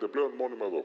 The blev en morgon med dem.